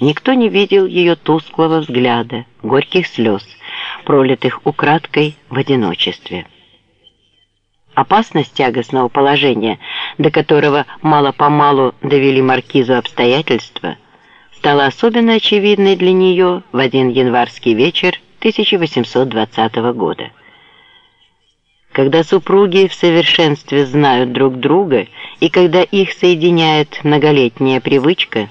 Никто не видел ее тусклого взгляда, горьких слез, пролитых украдкой в одиночестве. Опасность тягостного положения, до которого мало-помалу довели маркизу обстоятельства, стала особенно очевидной для нее в один январский вечер 1820 года. Когда супруги в совершенстве знают друг друга и когда их соединяет многолетняя привычка,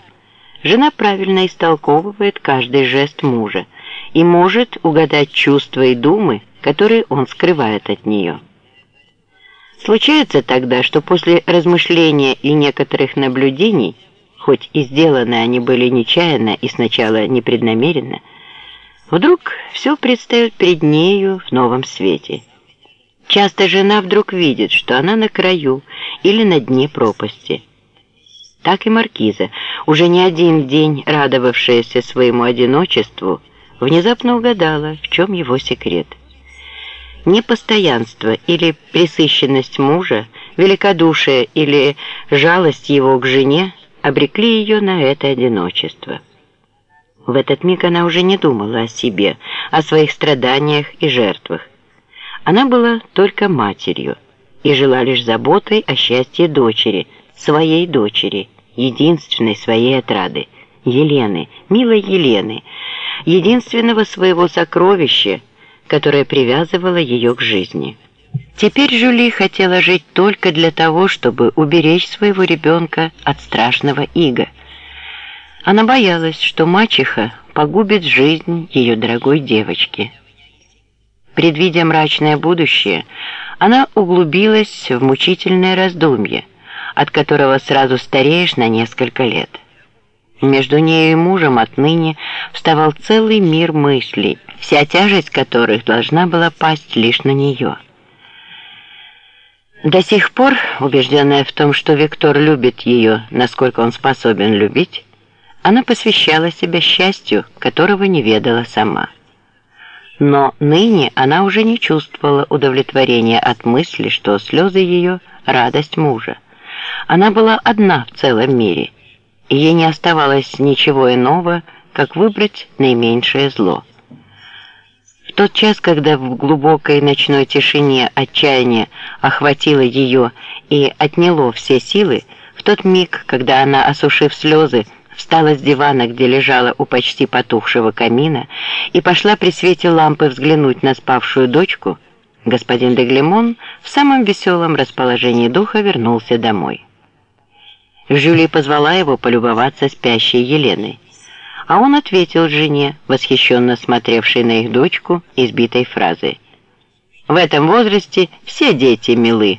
жена правильно истолковывает каждый жест мужа и может угадать чувства и думы, которые он скрывает от нее. Случается тогда, что после размышления и некоторых наблюдений, хоть и сделаны они были нечаянно и сначала непреднамеренно, вдруг все предстает перед нею в новом свете. Часто жена вдруг видит, что она на краю или на дне пропасти. Так и маркиза, уже не один день радовавшаяся своему одиночеству, внезапно угадала, в чем его секрет – Непостоянство или пресыщенность мужа, великодушие или жалость его к жене обрекли ее на это одиночество. В этот миг она уже не думала о себе, о своих страданиях и жертвах. Она была только матерью и жила лишь заботой о счастье дочери, своей дочери, единственной своей отрады, Елены, милой Елены, единственного своего сокровища, которая привязывала ее к жизни. Теперь Жюли хотела жить только для того, чтобы уберечь своего ребенка от страшного ига. Она боялась, что мачеха погубит жизнь ее дорогой девочки. Предвидя мрачное будущее, она углубилась в мучительное раздумье, от которого сразу стареешь на несколько лет. Между нею и мужем отныне вставал целый мир мыслей, вся тяжесть которых должна была пасть лишь на нее. До сих пор, убежденная в том, что Виктор любит ее, насколько он способен любить, она посвящала себя счастью, которого не ведала сама. Но ныне она уже не чувствовала удовлетворения от мысли, что слезы ее – радость мужа. Она была одна в целом мире, и ей не оставалось ничего иного, как выбрать наименьшее зло – тот час, когда в глубокой ночной тишине отчаяние охватило ее и отняло все силы, в тот миг, когда она, осушив слезы, встала с дивана, где лежала у почти потухшего камина, и пошла при свете лампы взглянуть на спавшую дочку, господин Деглемон в самом веселом расположении духа вернулся домой. Жюли позвала его полюбоваться спящей Еленой. А он ответил жене, восхищенно смотревшей на их дочку, избитой фразой. «В этом возрасте все дети милы».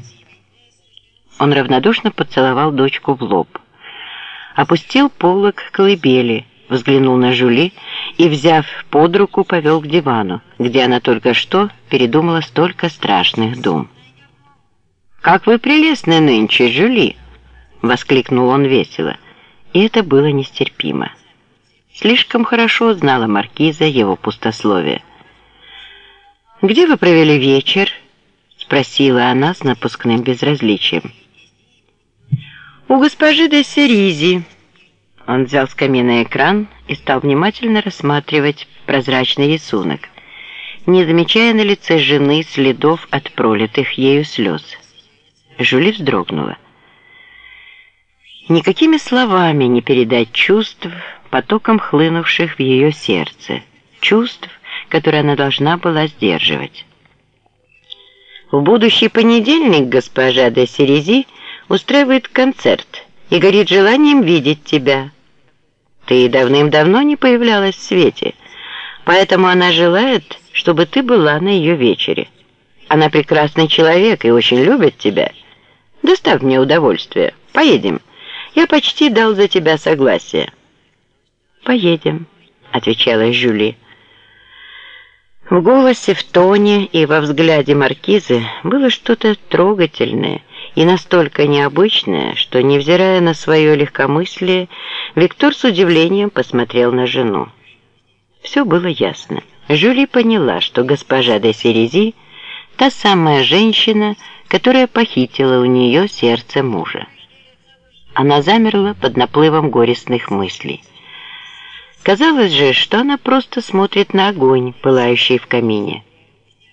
Он равнодушно поцеловал дочку в лоб. Опустил полок колыбели, взглянул на Жули и, взяв под руку, повел к дивану, где она только что передумала столько страшных дум. «Как вы прелестны нынче, Жюли!» — воскликнул он весело, и это было нестерпимо. Слишком хорошо знала маркиза его пустословие. «Где вы провели вечер?» — спросила она с напускным безразличием. «У госпожи де Серизи». Он взял с камина экран и стал внимательно рассматривать прозрачный рисунок, не замечая на лице жены следов от пролитых ею слез. Жюли вздрогнула. Никакими словами не передать чувств, потоком хлынувших в ее сердце, чувств, которые она должна была сдерживать. В будущий понедельник госпожа де Серези устраивает концерт и горит желанием видеть тебя. Ты давным-давно не появлялась в свете, поэтому она желает, чтобы ты была на ее вечере. Она прекрасный человек и очень любит тебя. Доставь мне удовольствие. Поедем. Я почти дал за тебя согласие. «Поедем», — отвечала Жюли. В голосе, в тоне и во взгляде маркизы было что-то трогательное и настолько необычное, что, невзирая на свое легкомыслие, Виктор с удивлением посмотрел на жену. Все было ясно. Жюли поняла, что госпожа де Серези – та самая женщина, которая похитила у нее сердце мужа. Она замерла под наплывом горестных мыслей – Казалось же, что она просто смотрит на огонь, пылающий в камине.